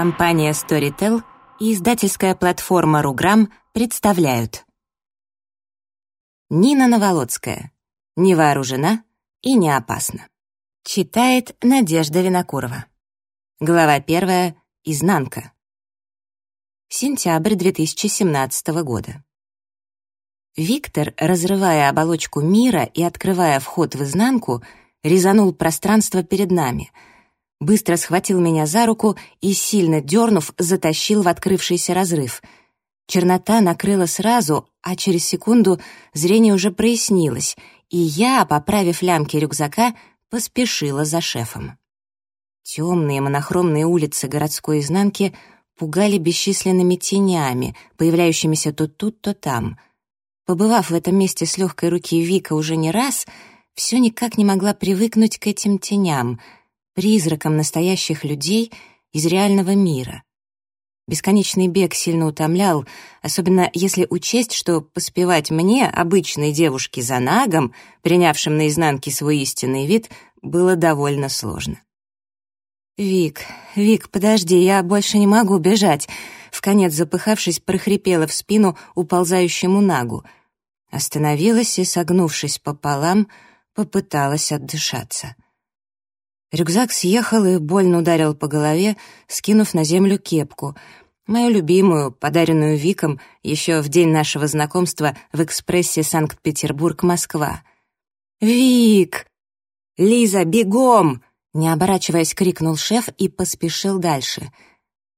Компания Storytel и издательская платформа «Руграм» представляют Нина Новолоцкая. Не вооружена и не опасна. Читает Надежда Винокурова. Глава первая. Изнанка. Сентябрь 2017 года. Виктор, разрывая оболочку мира и открывая вход в изнанку, резанул пространство перед нами — быстро схватил меня за руку и, сильно дернув, затащил в открывшийся разрыв. Чернота накрыла сразу, а через секунду зрение уже прояснилось, и я, поправив лямки рюкзака, поспешила за шефом. Темные монохромные улицы городской изнанки пугали бесчисленными тенями, появляющимися то тут, то там. Побывав в этом месте с легкой руки Вика уже не раз, все никак не могла привыкнуть к этим теням — призраком настоящих людей из реального мира. Бесконечный бег сильно утомлял, особенно если учесть, что поспевать мне, обычной девушке за нагом, принявшим наизнанке свой истинный вид, было довольно сложно. «Вик, Вик, подожди, я больше не могу бежать», вконец запыхавшись, прохрипела в спину уползающему нагу. Остановилась и, согнувшись пополам, попыталась отдышаться. Рюкзак съехал и больно ударил по голове, скинув на землю кепку. Мою любимую, подаренную Виком еще в день нашего знакомства в экспрессе Санкт-Петербург-Москва. «Вик!» «Лиза, бегом!» Не оборачиваясь, крикнул шеф и поспешил дальше.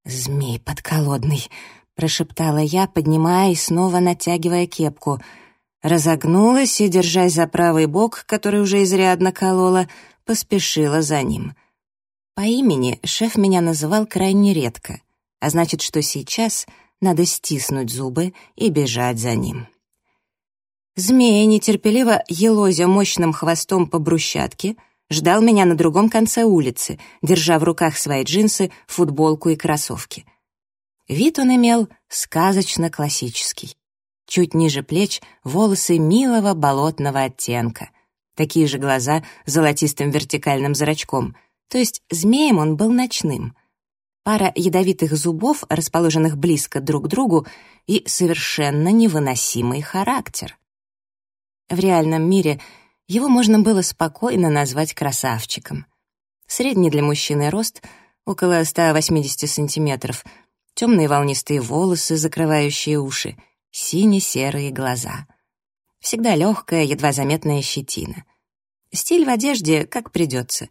«Змей подколодный!» — прошептала я, поднимая и снова натягивая кепку. Разогнулась и, держась за правый бок, который уже изрядно колола, — поспешила за ним. По имени шеф меня называл крайне редко, а значит, что сейчас надо стиснуть зубы и бежать за ним. Змея, нетерпеливо елозя мощным хвостом по брусчатке, ждал меня на другом конце улицы, держа в руках свои джинсы, футболку и кроссовки. Вид он имел сказочно-классический. Чуть ниже плеч волосы милого болотного оттенка — Такие же глаза с золотистым вертикальным зрачком. То есть змеем он был ночным. Пара ядовитых зубов, расположенных близко друг к другу, и совершенно невыносимый характер. В реальном мире его можно было спокойно назвать красавчиком. Средний для мужчины рост — около 180 сантиметров, темные волнистые волосы, закрывающие уши, сине-серые глаза — Всегда легкая, едва заметная щетина. Стиль в одежде как придется.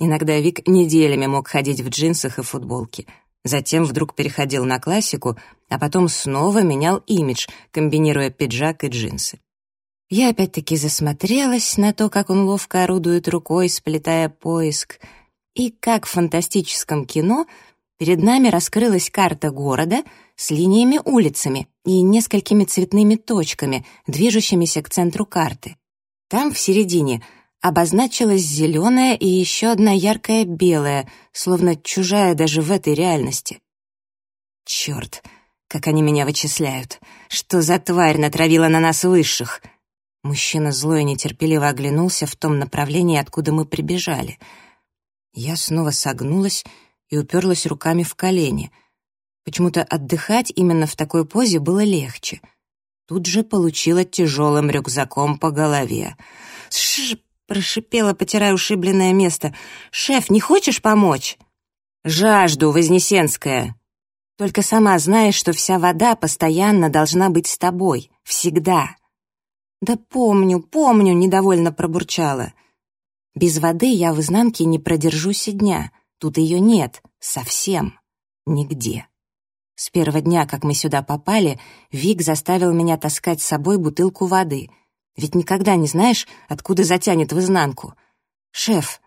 Иногда Вик неделями мог ходить в джинсах и футболке. Затем вдруг переходил на классику, а потом снова менял имидж, комбинируя пиджак и джинсы. Я опять-таки засмотрелась на то, как он ловко орудует рукой, сплетая поиск. И как в фантастическом кино перед нами раскрылась карта города — с линиями улицами и несколькими цветными точками, движущимися к центру карты. Там, в середине, обозначилась зеленая и еще одна яркая белая, словно чужая даже в этой реальности. Черт, как они меня вычисляют! Что за тварь натравила на нас высших? Мужчина злой и нетерпеливо оглянулся в том направлении, откуда мы прибежали. Я снова согнулась и уперлась руками в колени — Почему-то отдыхать именно в такой позе было легче. Тут же получила тяжелым рюкзаком по голове. «Шш!» — прошипела, потирая ушибленное место. «Шеф, не хочешь помочь?» «Жажду, Вознесенская!» «Только сама знаешь, что вся вода постоянно должна быть с тобой. Всегда!» «Да помню, помню!» — недовольно пробурчала. «Без воды я в изнанке не продержусь и дня. Тут ее нет. Совсем. Нигде». С первого дня, как мы сюда попали, Вик заставил меня таскать с собой бутылку воды. Ведь никогда не знаешь, откуда затянет в изнанку. «Шеф!»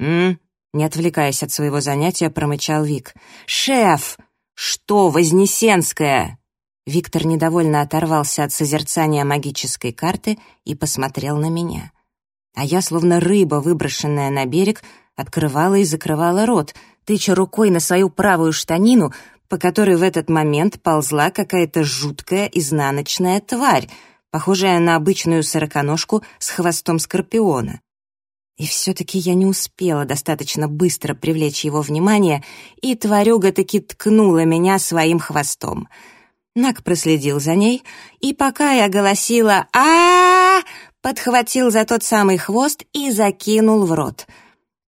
«М?» Не отвлекаясь от своего занятия, промычал Вик. «Шеф! Что, Вознесенская?» Виктор недовольно оторвался от созерцания магической карты и посмотрел на меня. А я, словно рыба, выброшенная на берег, открывала и закрывала рот, тыча рукой на свою правую штанину, по которой в этот момент ползла какая-то жуткая изнаночная тварь, похожая на обычную сороконожку с хвостом скорпиона. И все-таки я не успела достаточно быстро привлечь его внимание, и тварюга таки ткнула меня своим хвостом. Нак проследил за ней, и пока я голосила а, подхватил за тот самый хвост и закинул в рот —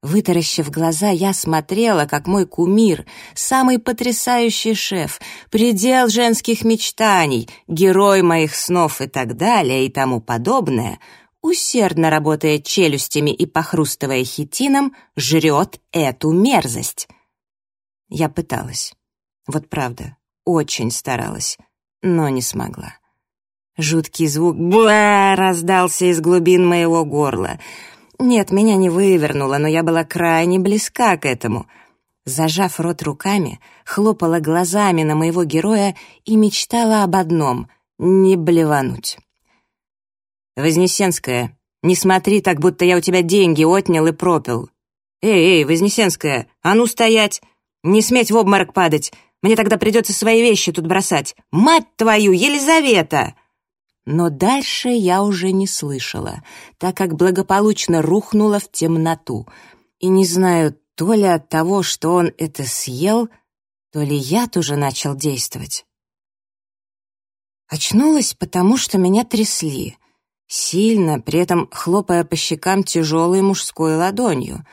Вытаращив глаза, я смотрела, как мой кумир, самый потрясающий шеф, предел женских мечтаний, герой моих снов и так далее и тому подобное, усердно работая челюстями и похрустывая хитином, жрет эту мерзость. Я пыталась. Вот правда, очень старалась, но не смогла. Жуткий звук «Буа!» раздался из глубин моего горла — нет, меня не вывернуло, но я была крайне близка к этому. Зажав рот руками, хлопала глазами на моего героя и мечтала об одном — не блевануть. «Вознесенская, не смотри так, будто я у тебя деньги отнял и пропил. Эй, эй, Вознесенская, а ну стоять! Не сметь в обморок падать, мне тогда придется свои вещи тут бросать. Мать твою, Елизавета!» Но дальше я уже не слышала, так как благополучно рухнула в темноту. И не знаю, то ли от того, что он это съел, то ли яд уже начал действовать. Очнулась, потому что меня трясли. Сильно, при этом хлопая по щекам тяжелой мужской ладонью.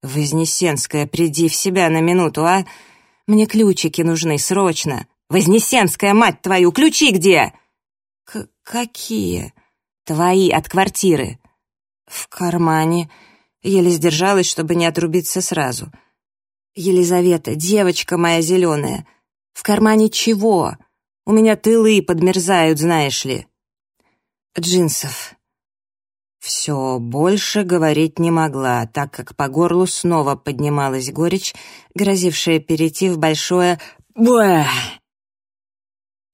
«Вознесенская, приди в себя на минуту, а? Мне ключики нужны, срочно! Вознесенская, мать твою, ключи где?» «Какие?» «Твои, от квартиры». «В кармане». Еле сдержалась, чтобы не отрубиться сразу. «Елизавета, девочка моя зеленая, в кармане чего? У меня тылы подмерзают, знаешь ли». «Джинсов». Все, больше говорить не могла, так как по горлу снова поднималась горечь, грозившая перейти в большое «буэ».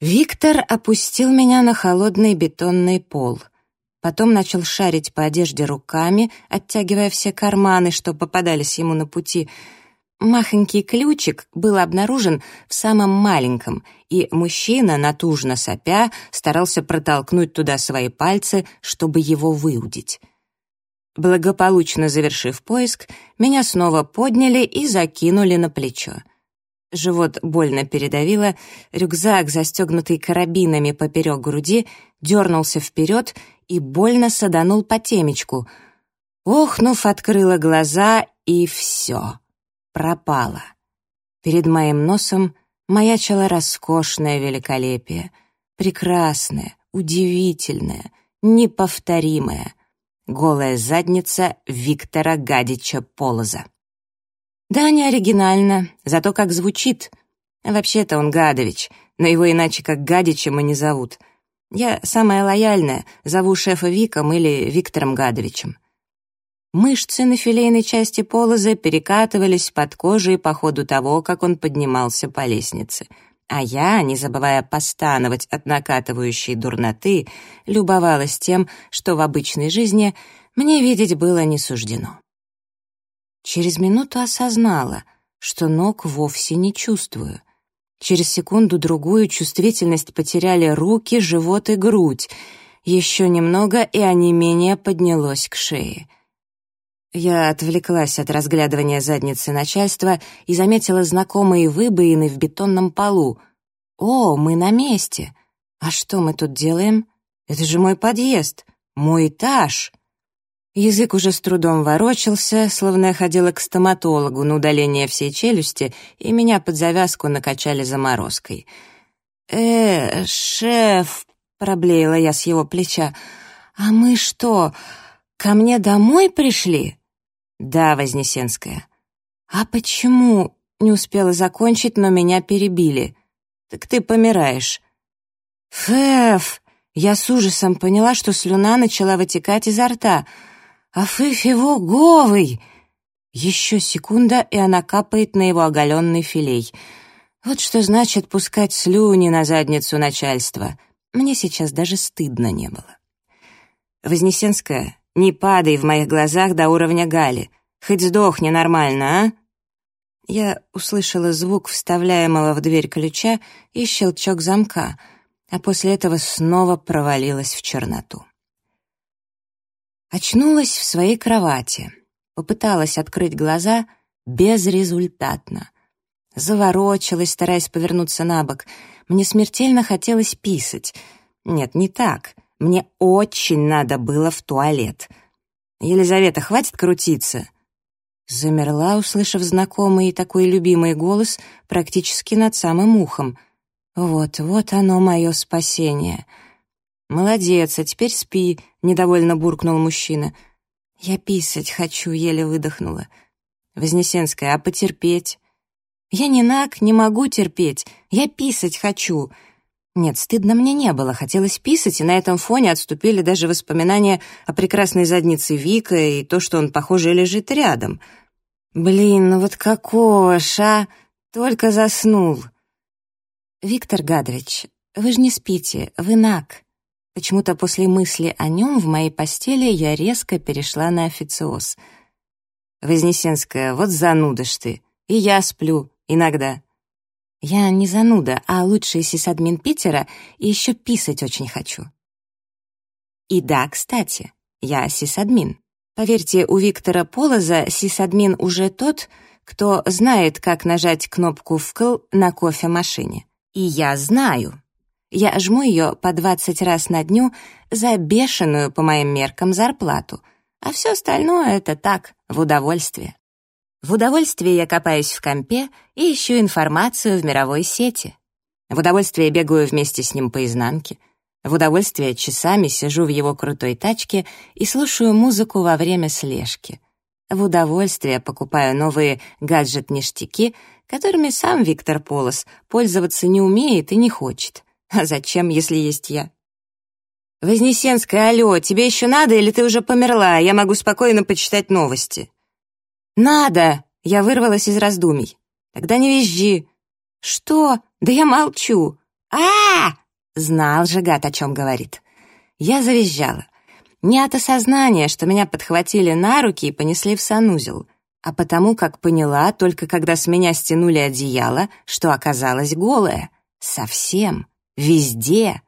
Виктор опустил меня на холодный бетонный пол. Потом начал шарить по одежде руками, оттягивая все карманы, что попадались ему на пути. Махонький ключик был обнаружен в самом маленьком, и мужчина, натужно сопя, старался протолкнуть туда свои пальцы, чтобы его выудить. Благополучно завершив поиск, меня снова подняли и закинули на плечо. Живот больно передавило, рюкзак, застегнутый карабинами поперек груди, дернулся вперед и больно саданул по темечку. Охнув, открыла глаза, и все. Пропало. Перед моим носом маячило роскошное великолепие. Прекрасное, удивительное, неповторимое. Голая задница Виктора Гадича Полоза. Да, не оригинально, зато как звучит. Вообще-то он Гадович, но его иначе как Гадичем и не зовут. Я самая лояльная, зову шефа Виком или Виктором Гадовичем. Мышцы на филейной части полоза перекатывались под кожей по ходу того, как он поднимался по лестнице. А я, не забывая постановать от накатывающей дурноты, любовалась тем, что в обычной жизни мне видеть было не суждено. Через минуту осознала, что ног вовсе не чувствую. Через секунду-другую чувствительность потеряли руки, живот и грудь. Еще немного, и онемение поднялось к шее. Я отвлеклась от разглядывания задницы начальства и заметила знакомые выбоины в бетонном полу. «О, мы на месте! А что мы тут делаем? Это же мой подъезд, мой этаж!» Язык уже с трудом ворочался, словно я ходила к стоматологу на удаление всей челюсти, и меня под завязку накачали заморозкой. «Э, шеф», — проблеяла я с его плеча, — «а мы что, ко мне домой пришли?» «Да, Вознесенская». «А почему?» — не успела закончить, но меня перебили. «Так ты помираешь». «Фэф!» Я с ужасом поняла, что слюна начала вытекать изо рта — «Афыф его говый!» Еще секунда, и она капает на его оголенный филей. Вот что значит пускать слюни на задницу начальства. Мне сейчас даже стыдно не было. «Вознесенская, не падай в моих глазах до уровня Гали. Хоть сдохни нормально, а?» Я услышала звук вставляемого в дверь ключа и щелчок замка, а после этого снова провалилась в черноту. Очнулась в своей кровати. Попыталась открыть глаза безрезультатно. Заворочилась, стараясь повернуться на бок. Мне смертельно хотелось писать. Нет, не так. Мне очень надо было в туалет. «Елизавета, хватит крутиться!» Замерла, услышав знакомый и такой любимый голос практически над самым ухом. «Вот, вот оно мое спасение!» «Молодец, а теперь спи», — недовольно буркнул мужчина. «Я писать хочу», — еле выдохнула. Вознесенская, а потерпеть? «Я не наг, не могу терпеть. Я писать хочу». Нет, стыдно мне не было, хотелось писать, и на этом фоне отступили даже воспоминания о прекрасной заднице Вика и то, что он, похоже, лежит рядом. Блин, ну вот какого ша? Только заснул. Виктор Гадович, вы же не спите, вы наг. Почему-то после мысли о нем в моей постели я резко перешла на официоз. Вознесенская, вот зануда ж ты. И я сплю, иногда. Я не зануда, а лучший сисадмин Питера, и еще писать очень хочу. И да, кстати, я сисадмин. Поверьте, у Виктора Полоза сисадмин уже тот, кто знает, как нажать кнопку «вкл» на кофемашине. И я знаю. Я жму ее по 20 раз на дню за бешеную, по моим меркам, зарплату, а все остальное — это так, в удовольствие. В удовольствие я копаюсь в компе и ищу информацию в мировой сети. В удовольствие бегаю вместе с ним по изнанке. В удовольствие часами сижу в его крутой тачке и слушаю музыку во время слежки. В удовольствие покупаю новые гаджет-ништяки, которыми сам Виктор Полос пользоваться не умеет и не хочет. А зачем, если есть я? «Вознесенская, алло, тебе еще надо или ты уже померла? Я могу спокойно почитать новости». «Надо!» — я вырвалась из раздумий. «Тогда не визжи». «Что? Да я молчу». а, Знал же гад, о чем говорит. Я завизжала. Не от осознания, что меня подхватили на руки и понесли в санузел, а потому как поняла, только когда с меня стянули одеяло, что оказалась голая. Совсем. Везде.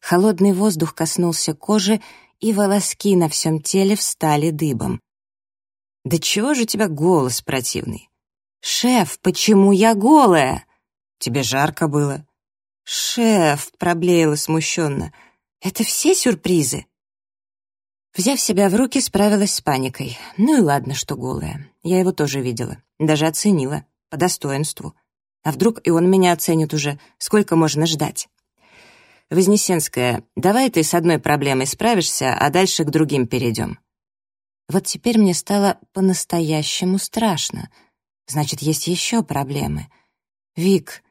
Холодный воздух коснулся кожи, и волоски на всем теле встали дыбом. «Да чего же у тебя голос противный?» «Шеф, почему я голая?» «Тебе жарко было». «Шеф», — проблеяла смущенно, — «это все сюрпризы?» Взяв себя в руки, справилась с паникой. Ну и ладно, что голая. Я его тоже видела. Даже оценила. По достоинству. А вдруг и он меня оценит уже? Сколько можно ждать? Вознесенская, давай ты с одной проблемой справишься, а дальше к другим перейдем. Вот теперь мне стало по-настоящему страшно. Значит, есть еще проблемы. Вик,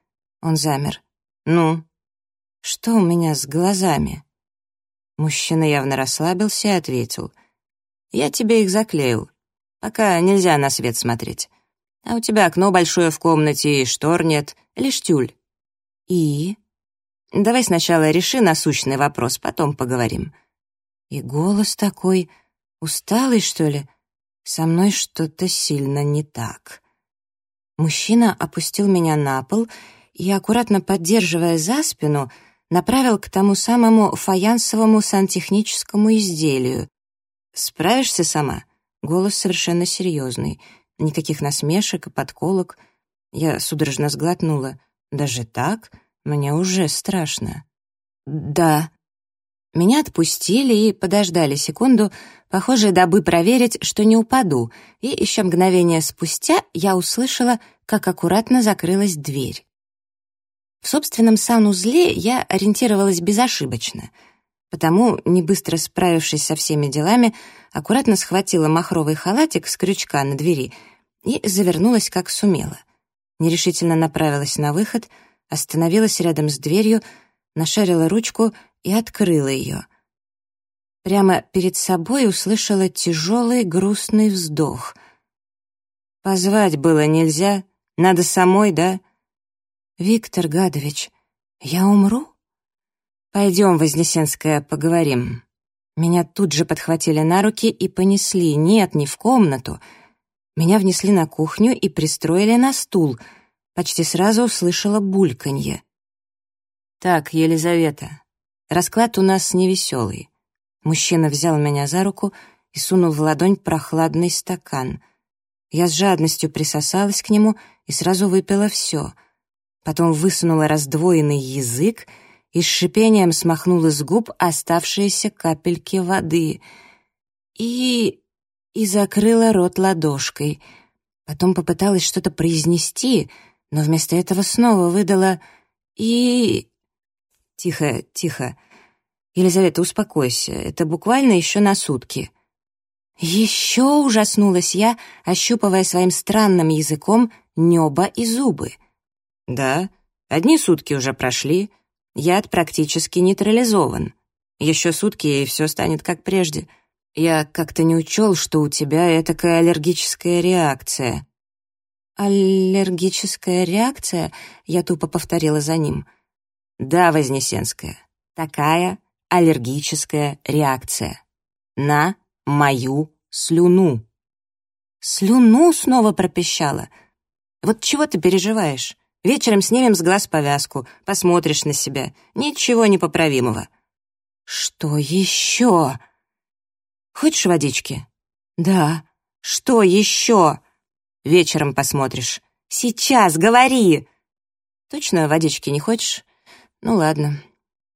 он замер. Ну, что у меня с глазами? Мужчина явно расслабился и ответил. Я тебе их заклеил. Пока нельзя на свет смотреть. А у тебя окно большое в комнате и штор нет, лишь тюль. И? Давай сначала реши насущный вопрос, потом поговорим. И голос такой Усталый, что ли? Со мной что-то сильно не так. Мужчина опустил меня на пол и, аккуратно поддерживая за спину, направил к тому самому фаянсовому сантехническому изделию. «Справишься сама?» Голос совершенно серьезный. Никаких насмешек и подколок. Я судорожно сглотнула. «Даже так? Мне уже страшно». «Да», меня отпустили и подождали секунду, похоже, дабы проверить, что не упаду, и еще мгновение спустя я услышала, как аккуратно закрылась дверь. В собственном санузле я ориентировалась безошибочно, потому, не быстро справившись со всеми делами, аккуратно схватила махровый халатик с крючка на двери и завернулась, как сумела. Нерешительно направилась на выход, остановилась рядом с дверью, нашарила ручку — и открыла ее. Прямо перед собой услышала тяжелый грустный вздох. «Позвать было нельзя? Надо самой, да?» «Виктор Гадович, я умру?» «Пойдем, Вознесенская, поговорим». Меня тут же подхватили на руки и понесли, нет, не в комнату. Меня внесли на кухню и пристроили на стул. Почти сразу услышала бульканье. «Так, Елизавета, Расклад у нас невеселый. Мужчина взял меня за руку и сунул в ладонь прохладный стакан. Я с жадностью присосалась к нему и сразу выпила все. Потом высунула раздвоенный язык и с шипением смахнула с губ оставшиеся капельки воды. И... и закрыла рот ладошкой. Потом попыталась что-то произнести, но вместо этого снова выдала «и...» «Тихо, тихо. Елизавета, успокойся. Это буквально еще на сутки». Еще ужаснулась я, ощупывая своим странным языком небо и зубы. «Да, одни сутки уже прошли. Яд практически нейтрализован. Еще сутки, и все станет как прежде. Я как-то не учел, что у тебя такая аллергическая реакция». «Аллергическая реакция?» — я тупо повторила за ним. «Да, Вознесенская, такая аллергическая реакция. На мою слюну». «Слюну?» — снова пропищала. «Вот чего ты переживаешь? Вечером снимем с глаз повязку, посмотришь на себя. Ничего непоправимого». «Что еще?» «Хочешь водички?» «Да». «Что еще?» Вечером посмотришь. Сейчас, говори!» «Точно водички не хочешь? Ну ладно.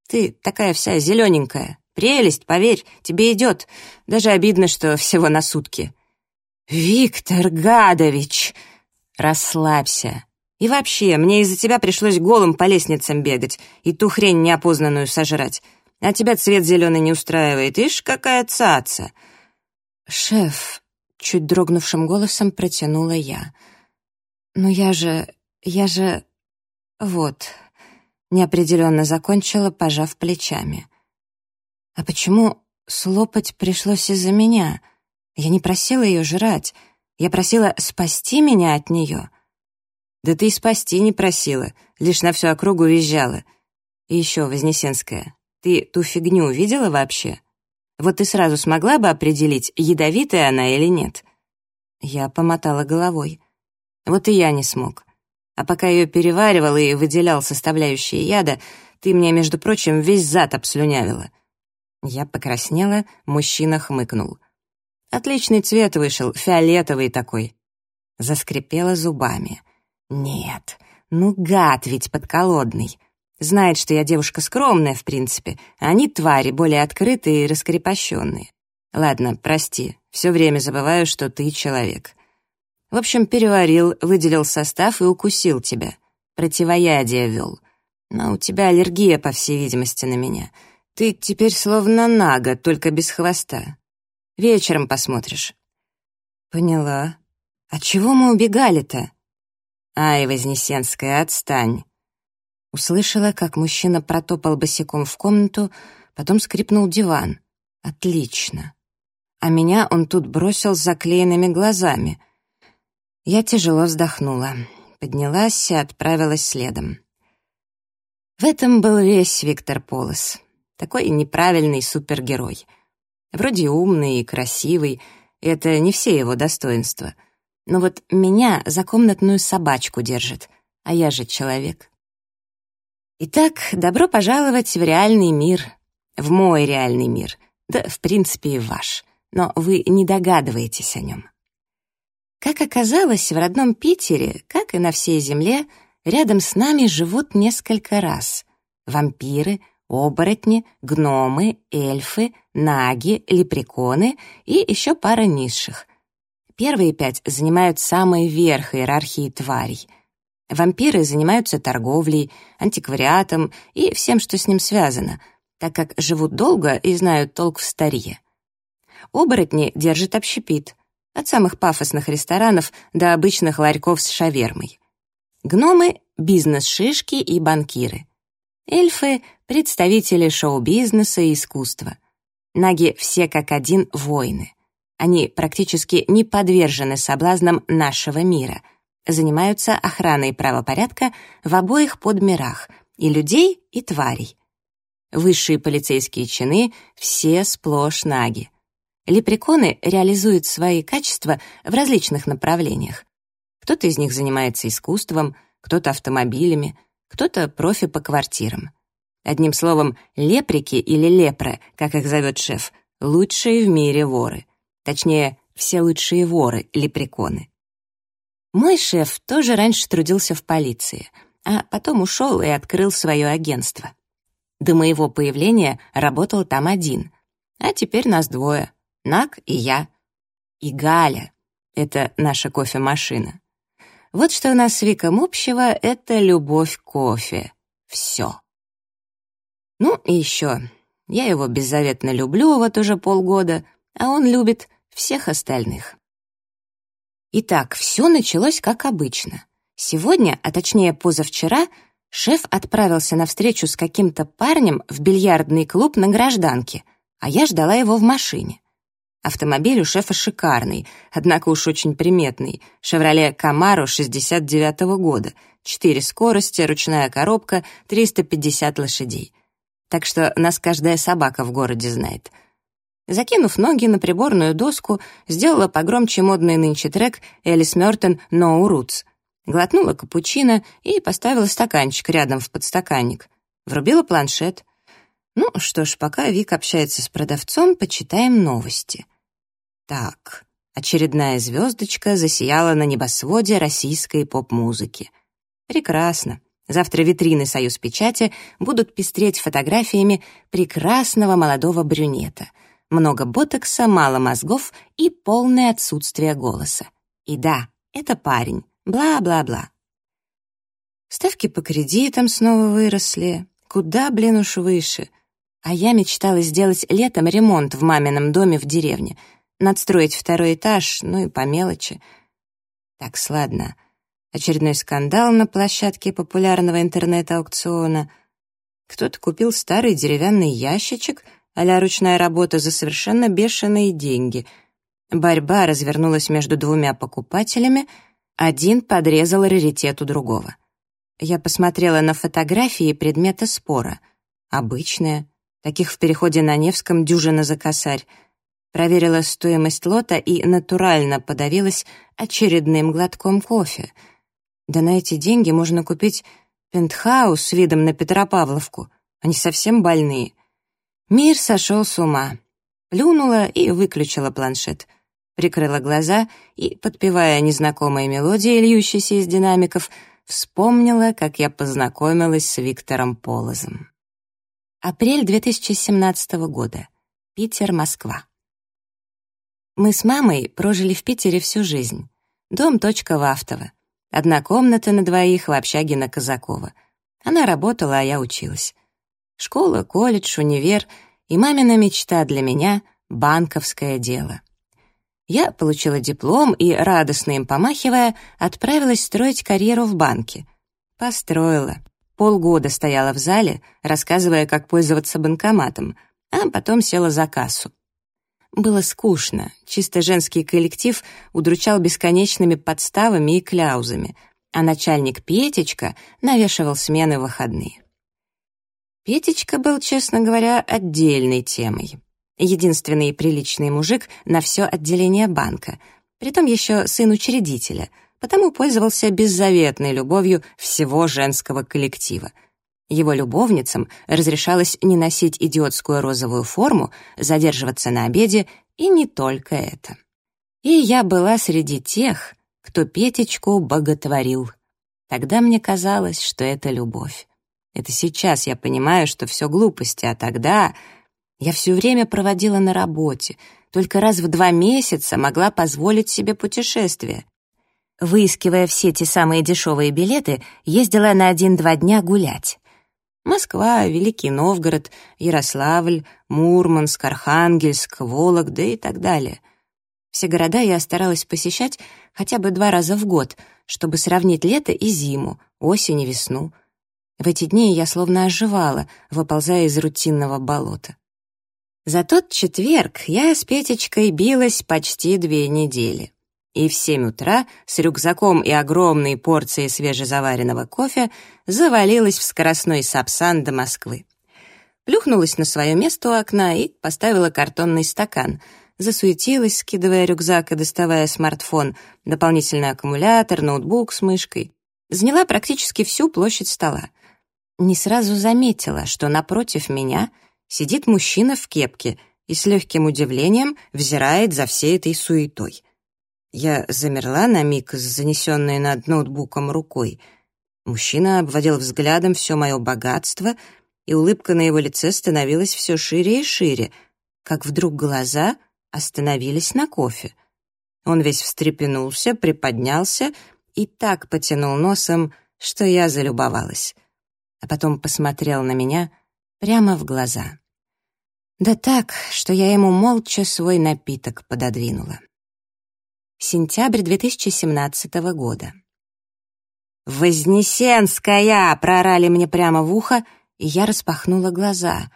Ты такая вся зелененькая. Прелесть, поверь, тебе идет. Даже обидно, что всего на сутки». «Виктор Гадович!» «Расслабься. И вообще, мне из-за тебя пришлось голым по лестницам бегать и ту хрень неопознанную сожрать. А тебя цвет зеленый не устраивает. Ишь, какая цаца!» «Шеф, Чуть дрогнувшим голосом протянула я. «Ну я же... я же... вот...» Неопределенно закончила, пожав плечами. «А почему слопать пришлось из-за меня? Я не просила ее жрать. Я просила спасти меня от нее». «Да ты и спасти не просила, лишь на всю округу визжала. И еще, Вознесенская, ты ту фигню видела вообще?» Вот ты сразу смогла бы определить, ядовитая она или нет?» Я помотала головой. Вот и я не смог. А пока ее переваривал и выделял составляющие яда, ты мне, между прочим, весь зад обслюнявила. Я покраснела, мужчина хмыкнул. Отличный цвет вышел, фиолетовый такой. Заскрипела зубами. Нет, ну гад ведь подколодный. Знает, что я девушка скромная, в принципе, а они твари, более открытые и раскрепощенные. Ладно, прости, все время забываю, что ты человек. В общем, переварил, выделил состав и укусил тебя. Противоядие вел. Но у тебя аллергия, по всей видимости, на меня. Ты теперь словно нага, только без хвоста. Вечером посмотришь. Поняла. А чего мы убегали-то? Ай, Вознесенская, отстань. Услышала, как мужчина протопал босиком в комнату, потом скрипнул диван. Отлично. А меня он тут бросил с заклеенными глазами. Я тяжело вздохнула, поднялась и отправилась следом. В этом был весь Виктор Полос. Такой неправильный супергерой. Вроде умный и красивый, и это не все его достоинства. Но вот меня за комнатную собачку держит, а я же человек. Итак, добро пожаловать в реальный мир, в мой реальный мир, да, в принципе, и ваш, но вы не догадываетесь о нем. Как оказалось, в родном Питере, как и на всей земле, рядом с нами живут несколько раз. Вампиры, оборотни, гномы, эльфы, наги, лепреконы и еще пара низших. Первые пять занимают самый верх иерархии тварей — Вампиры занимаются торговлей, антиквариатом и всем, что с ним связано, так как живут долго и знают толк в старье. Оборотни держат общепит, от самых пафосных ресторанов до обычных ларьков с шавермой. Гномы — бизнес-шишки и банкиры. Эльфы — представители шоу-бизнеса и искусства. Наги все как один воины. Они практически не подвержены соблазнам нашего мира — занимаются охраной правопорядка в обоих подмирах, и людей, и тварей. Высшие полицейские чины все сплошь наги. Лепреконы реализуют свои качества в различных направлениях. Кто-то из них занимается искусством, кто-то автомобилями, кто-то профи по квартирам. Одним словом, леприки или лепры, как их зовет шеф, лучшие в мире воры. Точнее, все лучшие воры — лепреконы. Мой шеф тоже раньше трудился в полиции, а потом ушел и открыл свое агентство. До моего появления работал там один, а теперь нас двое — Нак и я. И Галя — это наша кофемашина. Вот что у нас с Виком общего — это любовь к кофе. Все. Ну и еще. Я его беззаветно люблю вот уже полгода, а он любит всех остальных. Итак, все началось как обычно. Сегодня, а точнее позавчера, шеф отправился на встречу с каким-то парнем в бильярдный клуб на гражданке, а я ждала его в машине. Автомобиль у шефа шикарный, однако уж очень приметный. «Шевроле Камаро» 69-го года. Четыре скорости, ручная коробка, 350 лошадей так что нас каждая собака в городе знает. Закинув ноги на приборную доску, сделала погромче модный нынче трек Элис Мёртон «No Roots». Глотнула капучино и поставила стаканчик рядом в подстаканник. Врубила планшет. Ну что ж, пока Вик общается с продавцом, почитаем новости. Так, очередная звездочка засияла на небосводе российской поп-музыки. Прекрасно. Завтра витрины «Союз печати» будут пестреть фотографиями прекрасного молодого брюнета. Много ботокса, мало мозгов и полное отсутствие голоса. И да, это парень. Бла-бла-бла. Ставки по кредитам снова выросли. Куда, блин, уж выше. А я мечтала сделать летом ремонт в мамином доме в деревне. Надстроить второй этаж, ну и по мелочи. Так, ладно. Очередной скандал на площадке популярного интернет-аукциона. Кто-то купил старый деревянный ящичек а ручная работа за совершенно бешеные деньги. Борьба развернулась между двумя покупателями, один подрезал раритет у другого. Я посмотрела на фотографии предмета спора. Обычные, таких в переходе на Невском дюжина за косарь. Проверила стоимость лота и натурально подавилась очередным глотком кофе — да на эти деньги можно купить пентхаус с видом на Петропавловку. Они совсем больные. Мир сошел с ума. Плюнула и выключила планшет. Прикрыла глаза и, подпевая незнакомые мелодии, льющиеся из динамиков, вспомнила, как я познакомилась с Виктором Полозом. Апрель 2017 года. Питер, Москва. Мы с мамой прожили в Питере всю жизнь. Дом точка Вахтова. Одна комната на двоих в общаге на Казакова. Она работала, а я училась. Школа, колледж, универ и мамина мечта для меня — банковское дело. Я получила диплом и, радостно им помахивая, отправилась строить карьеру в банке. Построила. Полгода стояла в зале, рассказывая, как пользоваться банкоматом, а потом села за кассу. Было скучно, чисто женский коллектив удручал бесконечными подставами и кляузами, а начальник Петечка навешивал смены в выходные. Петечка был, честно говоря, отдельной темой. Единственный приличный мужик на все отделение банка, притом еще сын учредителя, потому пользовался беззаветной любовью всего женского коллектива — его любовницам разрешалось не носить идиотскую розовую форму, задерживаться на обеде и не только это. И я была среди тех, кто Петечку боготворил. Тогда мне казалось, что это любовь. Это сейчас я понимаю, что все глупости, а тогда я все время проводила на работе, только раз в два месяца могла позволить себе путешествие. Выискивая все те самые дешевые билеты, ездила на один-два дня гулять. Москва, Великий Новгород, Ярославль, Мурманск, Архангельск, Вологда и так далее. Все города я старалась посещать хотя бы два раза в год, чтобы сравнить лето и зиму, осень и весну. В эти дни я словно оживала, выползая из рутинного болота. За тот четверг я с Петечкой билась почти две недели и в семь утра с рюкзаком и огромной порцией свежезаваренного кофе завалилась в скоростной сапсан до Москвы. Плюхнулась на свое место у окна и поставила картонный стакан. Засуетилась, скидывая рюкзак и доставая смартфон, дополнительный аккумулятор, ноутбук с мышкой. Заняла практически всю площадь стола. Не сразу заметила, что напротив меня сидит мужчина в кепке и с легким удивлением взирает за всей этой суетой. Я замерла на миг с занесенной над ноутбуком рукой. Мужчина обводил взглядом все мое богатство, и улыбка на его лице становилась все шире и шире, как вдруг глаза остановились на кофе. Он весь встрепенулся, приподнялся и так потянул носом, что я залюбовалась. А потом посмотрел на меня прямо в глаза. Да так, что я ему молча свой напиток пододвинула. Сентябрь 2017 года. «Вознесенская!» — прорали мне прямо в ухо, и я распахнула глаза.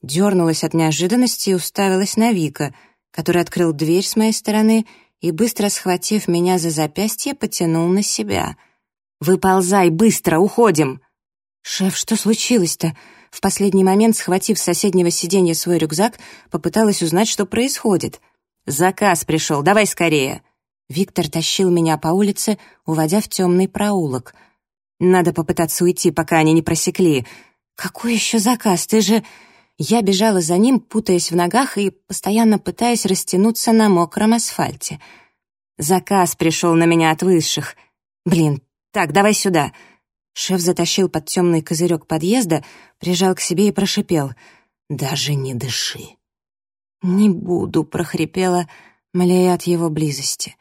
Дернулась от неожиданности и уставилась на Вика, который открыл дверь с моей стороны и, быстро схватив меня за запястье, потянул на себя. «Выползай, быстро, уходим!» «Шеф, что случилось-то?» В последний момент, схватив с соседнего сиденья свой рюкзак, попыталась узнать, что происходит. «Заказ пришел, давай скорее!» Виктор тащил меня по улице, уводя в темный проулок. «Надо попытаться уйти, пока они не просекли. Какой еще заказ? Ты же...» Я бежала за ним, путаясь в ногах и постоянно пытаясь растянуться на мокром асфальте. Заказ пришел на меня от высших. «Блин, так, давай сюда!» Шеф затащил под темный козырек подъезда, прижал к себе и прошипел. «Даже не дыши». «Не буду», — прохрипела, млея от его близости.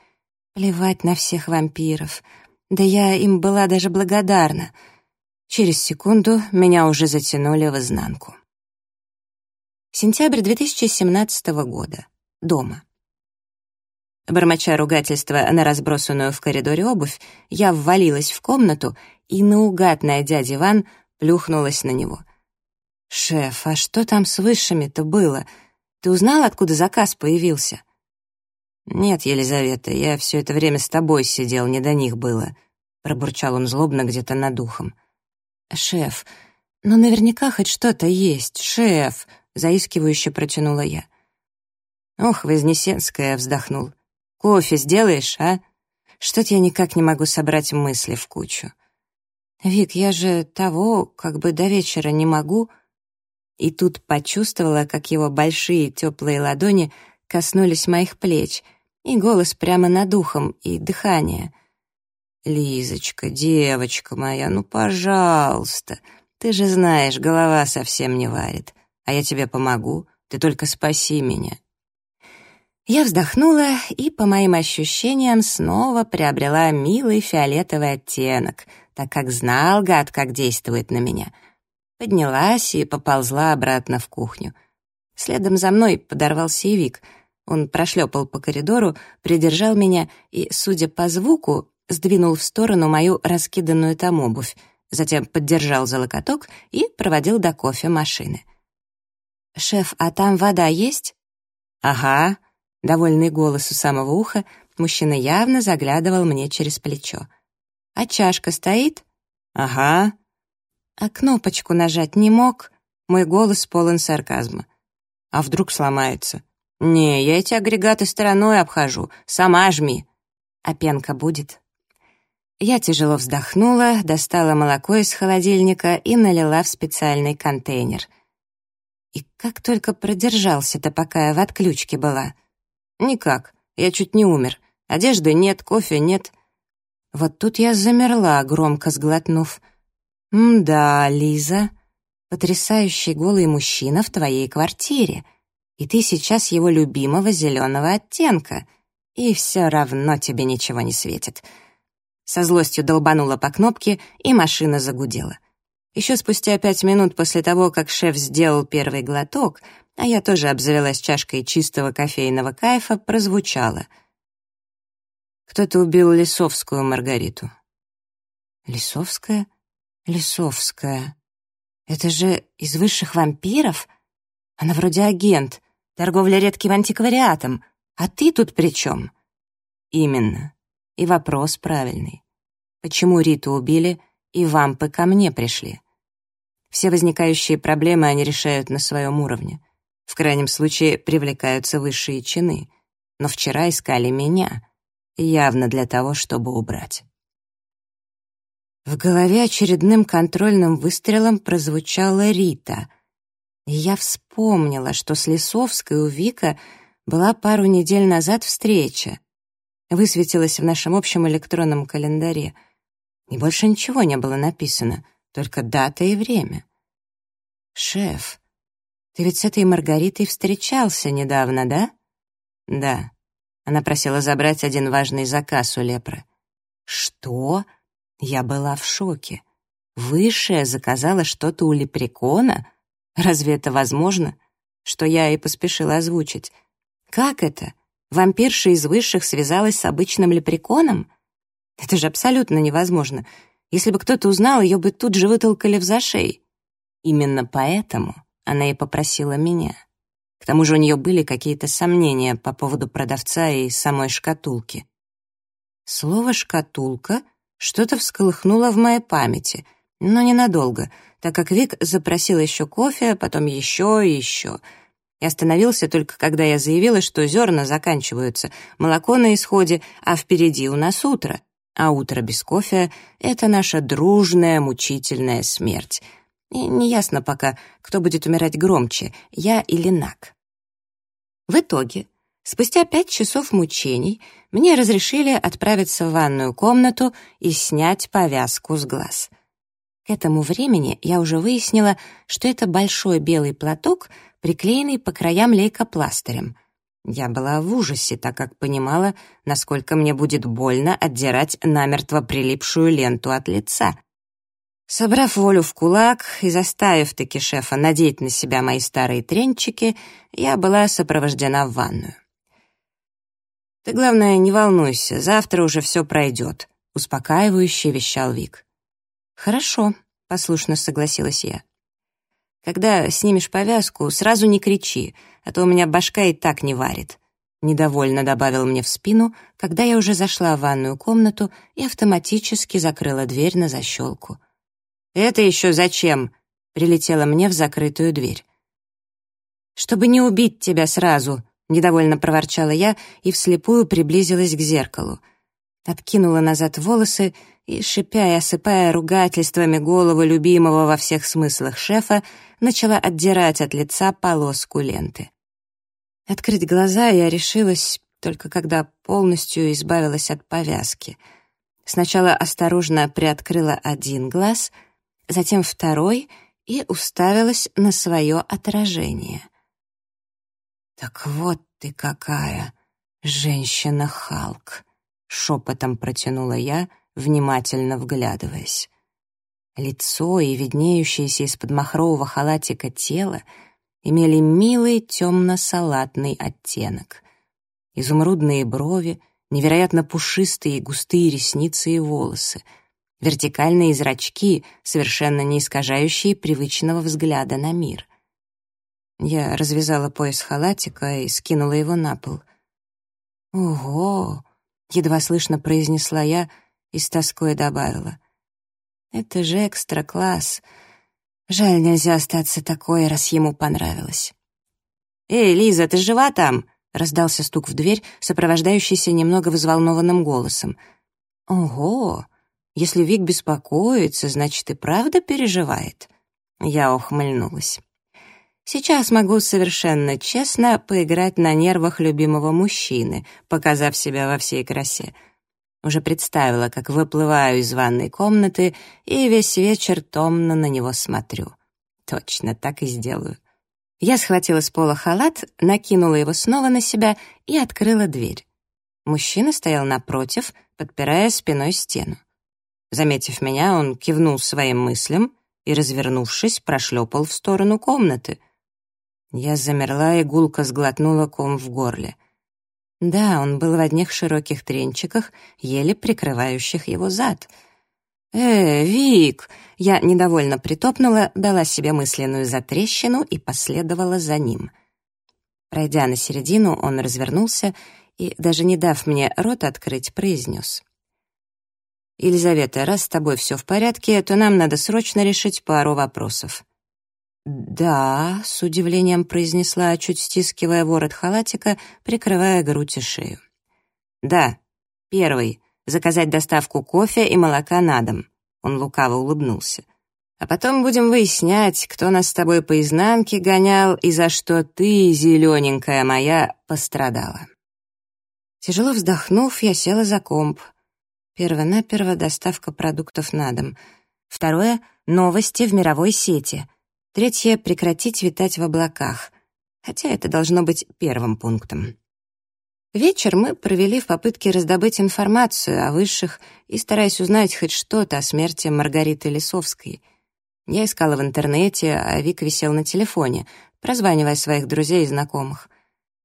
«Плевать на всех вампиров. Да я им была даже благодарна». Через секунду меня уже затянули в изнанку. Сентябрь 2017 года. Дома. Бормоча ругательства на разбросанную в коридоре обувь, я ввалилась в комнату и, наугад найдя диван, плюхнулась на него. «Шеф, а что там с высшими-то было? Ты узнал, откуда заказ появился?» «Нет, Елизавета, я все это время с тобой сидел, не до них было», — пробурчал он злобно где-то над духом. «Шеф, ну наверняка хоть что-то есть, шеф», — заискивающе протянула я. «Ох, Вознесенская», — вздохнул. «Кофе сделаешь, а? Что-то я никак не могу собрать мысли в кучу». «Вик, я же того, как бы до вечера не могу...» И тут почувствовала, как его большие теплые ладони коснулись моих плеч, и голос прямо над ухом, и дыхание. «Лизочка, девочка моя, ну, пожалуйста, ты же знаешь, голова совсем не варит, а я тебе помогу, ты только спаси меня». Я вздохнула и, по моим ощущениям, снова приобрела милый фиолетовый оттенок, так как знал гад, как действует на меня. Поднялась и поползла обратно в кухню. Следом за мной подорвался и Вик. Он прошлепал по коридору, придержал меня и, судя по звуку, сдвинул в сторону мою раскиданную там обувь, затем поддержал за локоток и проводил до кофемашины. «Шеф, а там вода есть?» «Ага», Довольный голос у самого уха, мужчина явно заглядывал мне через плечо. «А чашка стоит?» «Ага». «А кнопочку нажать не мог?» Мой голос полон сарказма. «А вдруг сломается?» «Не, я эти агрегаты стороной обхожу. Сама жми». «А пенка будет?» Я тяжело вздохнула, достала молоко из холодильника и налила в специальный контейнер. И как только продержался-то, пока я в отключке была — «Никак. Я чуть не умер. Одежды нет, кофе нет». Вот тут я замерла, громко сглотнув. «М-да, Лиза, потрясающий голый мужчина в твоей квартире, и ты сейчас его любимого зеленого оттенка, и все равно тебе ничего не светит». Со злостью долбанула по кнопке, и машина загудела. Еще спустя пять минут после того, как шеф сделал первый глоток, а я тоже обзавелась чашкой чистого кофейного кайфа, прозвучало. Кто-то убил Лисовскую Маргариту. Лисовская? Лисовская. Это же из высших вампиров? Она вроде агент, торговля редким антиквариатом. А ты тут при чем? Именно. И вопрос правильный. Почему Риту убили, и вампы ко мне пришли? Все возникающие проблемы они решают на своем уровне. В крайнем случае привлекаются высшие чины. Но вчера искали меня. Явно для того, чтобы убрать. В голове очередным контрольным выстрелом прозвучала Рита. И я вспомнила, что с Лисовской у Вика была пару недель назад встреча. Высветилась в нашем общем электронном календаре. И больше ничего не было написано, только дата и время. «Шеф, ты ведь с этой Маргаритой встречался недавно, да?» «Да». Она просила забрать один важный заказ у Лепры. «Что?» Я была в шоке. Высшая заказала что-то у лепрекона? Разве это возможно? Что я и поспешила озвучить. Как это? Вампирша из высших связалась с обычным лепреконом? Это же абсолютно невозможно. Если бы кто-то узнал, ее бы тут же вытолкали в зашей. Именно поэтому она и попросила меня. К тому же у нее были какие-то сомнения по поводу продавца и самой шкатулки. Слово «шкатулка» что-то всколыхнуло в моей памяти — но ненадолго, так как Вик запросил еще кофе, потом еще и еще. И остановился только, когда я заявила, что зерна заканчиваются, молоко на исходе, а впереди у нас утро. А утро без кофе — это наша дружная мучительная смерть. И неясно пока, кто будет умирать громче, я или Нак. В итоге, спустя пять часов мучений, мне разрешили отправиться в ванную комнату и снять повязку с глаз — к этому времени я уже выяснила, что это большой белый платок, приклеенный по краям лейкопластырем. Я была в ужасе, так как понимала, насколько мне будет больно отдирать намертво прилипшую ленту от лица. Собрав волю в кулак и заставив таки шефа надеть на себя мои старые тренчики, я была сопровождена в ванную. «Ты, главное, не волнуйся, завтра уже все пройдет», — успокаивающе вещал Вик. «Хорошо», — послушно согласилась я. «Когда снимешь повязку, сразу не кричи, а то у меня башка и так не варит», — недовольно добавил мне в спину, когда я уже зашла в ванную комнату и автоматически закрыла дверь на защелку. «Это еще зачем?» — прилетела мне в закрытую дверь. «Чтобы не убить тебя сразу», — недовольно проворчала я и вслепую приблизилась к зеркалу. Откинула назад волосы и, шипя и осыпая ругательствами голову любимого во всех смыслах шефа, начала отдирать от лица полоску ленты. Открыть глаза я решилась только когда полностью избавилась от повязки. Сначала осторожно приоткрыла один глаз, затем второй и уставилась на свое отражение. «Так вот ты какая, женщина-Халк!» — шепотом протянула я, внимательно вглядываясь. Лицо и виднеющееся из-под махрового халатика тело имели милый темно-салатный оттенок. Изумрудные брови, невероятно пушистые и густые ресницы и волосы, вертикальные зрачки, совершенно не искажающие привычного взгляда на мир. Я развязала пояс халатика и скинула его на пол. «Ого!» — едва слышно произнесла я — и с тоской добавила. «Это же экстра-класс. Жаль, нельзя остаться такой, раз ему понравилось». «Эй, Лиза, ты жива там?» — раздался стук в дверь, сопровождающийся немного взволнованным голосом. «Ого! Если Вик беспокоится, значит, и правда переживает?» Я ухмыльнулась. Сейчас могу совершенно честно поиграть на нервах любимого мужчины, показав себя во всей красе — уже представила, как выплываю из ванной комнаты и весь вечер томно на него смотрю. Точно, так и сделаю. Я схватила с пола халат, накинула его снова на себя и открыла дверь. Мужчина стоял напротив, подпирая спиной стену. Заметив меня, он кивнул своим мыслям и, развернувшись, прошлепал в сторону комнаты. Я замерла и гулко сглотнула ком в горле — да, он был в одних широких тренчиках, еле прикрывающих его зад. «Э, Вик!» Я недовольно притопнула, дала себе мысленную затрещину и последовала за ним. Пройдя на середину, он развернулся и, даже не дав мне рот открыть, произнес. «Елизавета, раз с тобой все в порядке, то нам надо срочно решить пару вопросов. «Да», — с удивлением произнесла, чуть стискивая ворот халатика, прикрывая грудь и шею. «Да. Первый. Заказать доставку кофе и молока на дом». Он лукаво улыбнулся. А потом будем выяснять, кто нас с тобой по изнанке гонял и за что ты, зелененькая моя, пострадала. Тяжело вздохнув, я села за комп. Первонаперво доставка продуктов на дом. Второе — новости в мировой сети. Третье — прекратить витать в облаках. Хотя это должно быть первым пунктом. Вечер мы провели в попытке раздобыть информацию о высших и стараясь узнать хоть что-то о смерти Маргариты Лисовской. Я искала в интернете, а Вик висел на телефоне, прозванивая своих друзей и знакомых.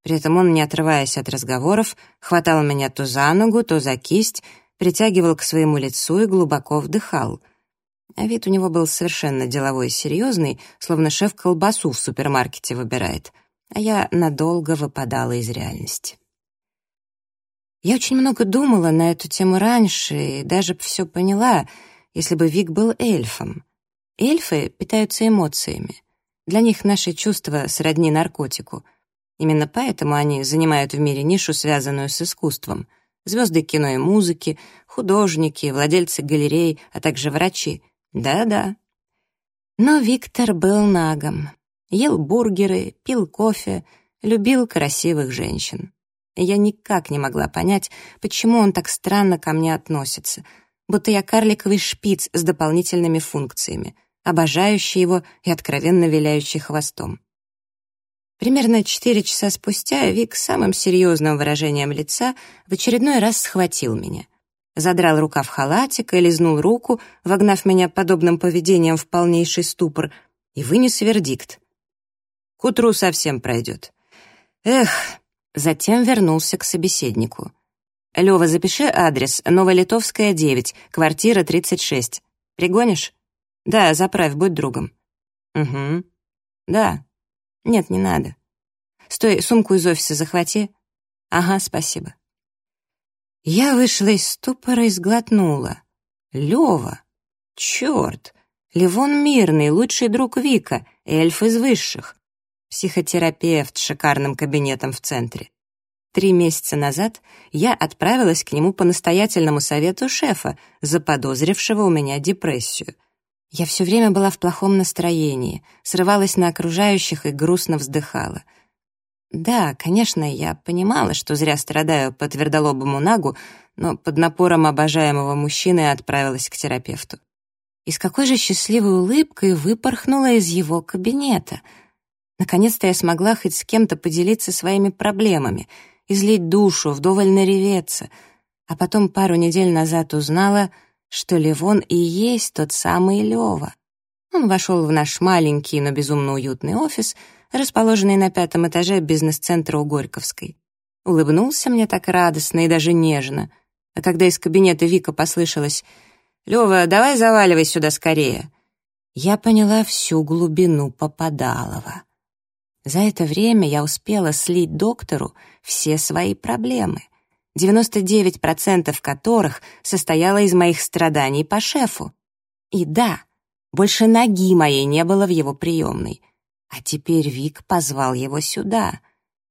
При этом он, не отрываясь от разговоров, хватал меня то за ногу, то за кисть, притягивал к своему лицу и глубоко вдыхал. А вид у него был совершенно деловой и серьезный, словно шеф колбасу в супермаркете выбирает. А я надолго выпадала из реальности. Я очень много думала на эту тему раньше и даже все поняла, если бы Вик был эльфом. Эльфы питаются эмоциями. Для них наши чувства сродни наркотику — Именно поэтому они занимают в мире нишу, связанную с искусством. Звезды кино и музыки, художники, владельцы галерей, а также врачи. Да-да. Но Виктор был нагом. Ел бургеры, пил кофе, любил красивых женщин. я никак не могла понять, почему он так странно ко мне относится, будто я карликовый шпиц с дополнительными функциями, обожающий его и откровенно виляющий хвостом. Примерно четыре часа спустя Вик самым серьезным выражением лица в очередной раз схватил меня. Задрал рукав халатика и лизнул руку, вогнав меня подобным поведением в полнейший ступор, и вынес вердикт. «К утру совсем пройдет». «Эх!» Затем вернулся к собеседнику. «Лёва, запиши адрес. Новолитовская, 9, квартира 36. Пригонишь?» «Да, заправь, будь другом». «Угу». «Да, «Нет, не надо. Стой, сумку из офиса захвати». «Ага, спасибо». Я вышла из ступора и сглотнула. Лёва. Чёрт. Левон Мирный, лучший друг Вика, эльф из высших. Психотерапевт с шикарным кабинетом в центре. Три месяца назад я отправилась к нему по настоятельному совету шефа, заподозрившего у меня депрессию. Я все время была в плохом настроении, срывалась на окружающих и грустно вздыхала. Да, конечно, я понимала, что зря страдаю по твердолобому нагу, но под напором обожаемого мужчины отправилась к терапевту. И с какой же счастливой улыбкой выпорхнула из его кабинета. Наконец-то я смогла хоть с кем-то поделиться своими проблемами, излить душу, вдоволь нареветься, а потом пару недель назад узнала — что Левон и есть тот самый Лева. Он вошел в наш маленький, но безумно уютный офис, расположенный на пятом этаже бизнес-центра у Горьковской. Улыбнулся мне так радостно и даже нежно. А когда из кабинета Вика послышалось «Лёва, давай заваливай сюда скорее», я поняла всю глубину Попадалова. За это время я успела слить доктору все свои проблемы — 99% которых состояло из моих страданий по шефу. И да, больше ноги моей не было в его приемной. А теперь Вик позвал его сюда.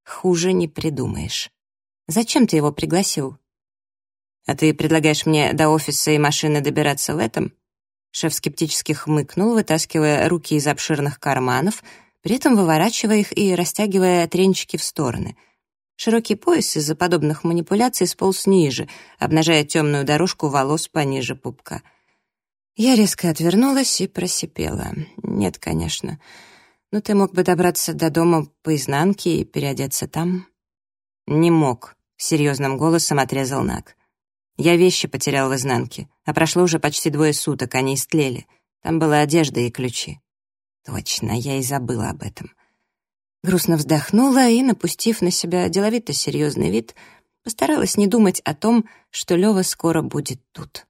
Хуже не придумаешь. Зачем ты его пригласил? А ты предлагаешь мне до офиса и машины добираться в этом? Шеф скептически хмыкнул, вытаскивая руки из обширных карманов, при этом выворачивая их и растягивая тренчики в стороны — Широкий пояс из-за подобных манипуляций сполз ниже, обнажая темную дорожку волос пониже пупка. Я резко отвернулась и просипела. «Нет, конечно. Но ты мог бы добраться до дома по изнанке и переодеться там?» «Не мог», — серьезным голосом отрезал Нак. «Я вещи потерял в изнанке, а прошло уже почти двое суток, они истлели. Там была одежда и ключи». «Точно, я и забыла об этом». Грустно вздохнула и, напустив на себя деловито серьезный вид, постаралась не думать о том, что Лёва скоро будет тут.